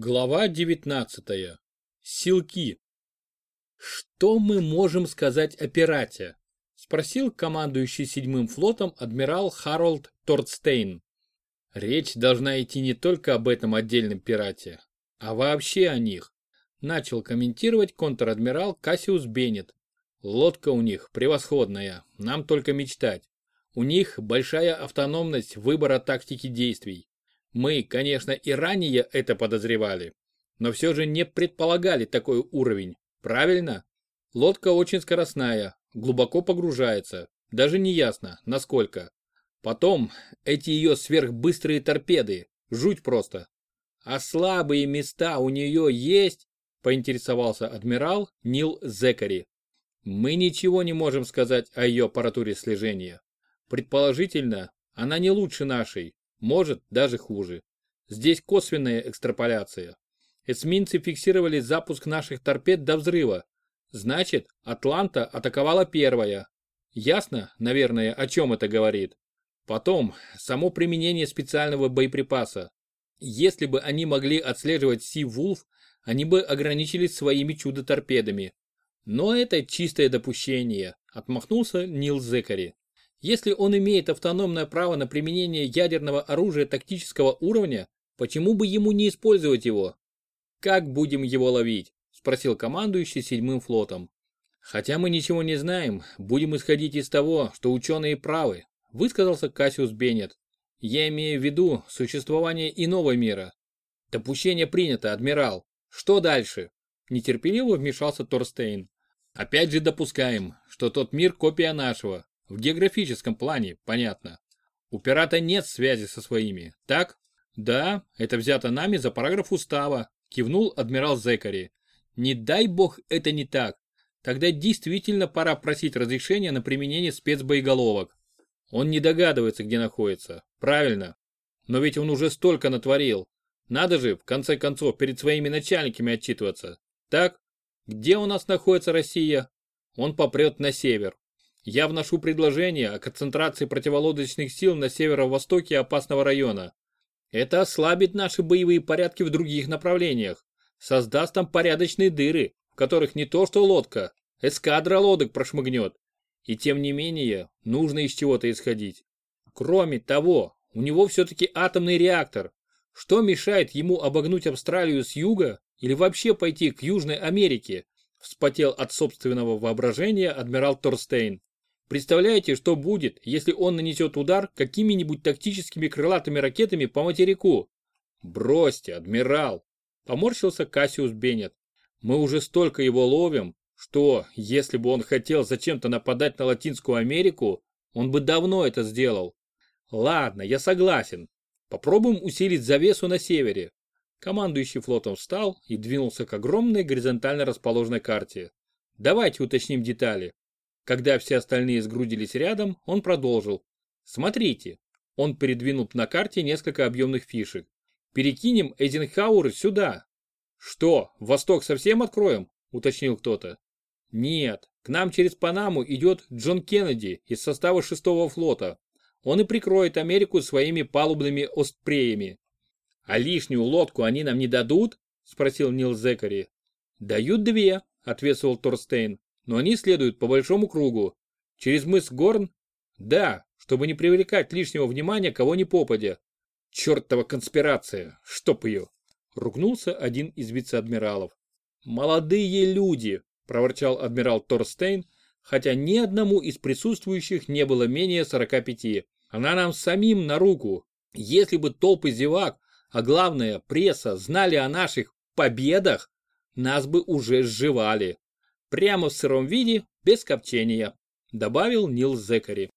Глава 19. Силки. Что мы можем сказать о пирате? Спросил командующий седьмым флотом адмирал Харолд Тордстейн. Речь должна идти не только об этом отдельном пирате, а вообще о них. Начал комментировать контр-адмирал Кассиус Беннет. Лодка у них превосходная, нам только мечтать. У них большая автономность выбора тактики действий. Мы, конечно, и ранее это подозревали, но все же не предполагали такой уровень, правильно? Лодка очень скоростная, глубоко погружается, даже не ясно, насколько. Потом эти ее сверхбыстрые торпеды, жуть просто. А слабые места у нее есть? Поинтересовался адмирал Нил Зекари. Мы ничего не можем сказать о ее аппаратуре слежения. Предположительно, она не лучше нашей, может, даже хуже. Здесь косвенная экстраполяция. Эсминцы фиксировали запуск наших торпед до взрыва. Значит, Атланта атаковала первая. Ясно, наверное, о чем это говорит. Потом, само применение специального боеприпаса. Если бы они могли отслеживать Си Вулф, они бы ограничились своими чудо-торпедами. Но это чистое допущение, отмахнулся Нил Зекари. Если он имеет автономное право на применение ядерного оружия тактического уровня, почему бы ему не использовать его? Как будем его ловить? Спросил командующий седьмым флотом. Хотя мы ничего не знаем, будем исходить из того, что ученые правы, высказался Кассиус Беннет. Я имею в виду существование иного мира. Допущение принято, адмирал. Что дальше? Нетерпеливо вмешался Торстейн. Опять же допускаем, что тот мир копия нашего, в географическом плане, понятно. У пирата нет связи со своими, так? Да, это взято нами за параграф устава, кивнул адмирал Зекари. Не дай бог это не так. Тогда действительно пора просить разрешения на применение спецбоеголовок. Он не догадывается, где находится. Правильно. Но ведь он уже столько натворил. Надо же, в конце концов, перед своими начальниками отчитываться. Так? Где у нас находится Россия? Он попрет на север. Я вношу предложение о концентрации противолодочных сил на северо-востоке опасного района. Это ослабит наши боевые порядки в других направлениях, создаст там порядочные дыры, в которых не то что лодка, эскадра лодок прошмыгнет. И тем не менее, нужно из чего-то исходить. Кроме того, у него все-таки атомный реактор. Что мешает ему обогнуть Австралию с юга или вообще пойти к Южной Америке? Вспотел от собственного воображения адмирал Торстейн. Представляете, что будет, если он нанесет удар какими-нибудь тактическими крылатыми ракетами по материку? Бросьте, адмирал! Поморщился Кассиус Беннет. Мы уже столько его ловим, что, если бы он хотел зачем-то нападать на Латинскую Америку, он бы давно это сделал. Ладно, я согласен. Попробуем усилить завесу на севере. Командующий флотом встал и двинулся к огромной горизонтально расположенной карте. Давайте уточним детали. Когда все остальные сгрудились рядом, он продолжил. Смотрите. Он передвинул на карте несколько объемных фишек. Перекинем Эйзенхауэр сюда. Что, восток совсем откроем? Уточнил кто-то. Нет, к нам через Панаму идет Джон Кеннеди из состава шестого флота. Он и прикроет Америку своими палубными остпреями. А лишнюю лодку они нам не дадут? Спросил Нил Зекари. Дают две, ответствовал Торстейн но они следуют по большому кругу. Через мыс Горн? Да, чтобы не привлекать лишнего внимания кого ни попадя. Чертова конспирация, чтоб ее. Ругнулся один из вице-адмиралов. Молодые люди, проворчал адмирал Торстейн, хотя ни одному из присутствующих не было менее 45. Она нам самим на руку. Если бы толпы зевак, а главное пресса, знали о наших победах, нас бы уже сживали. Прямо в сыром виде, без копчения, добавил Нил Зекари.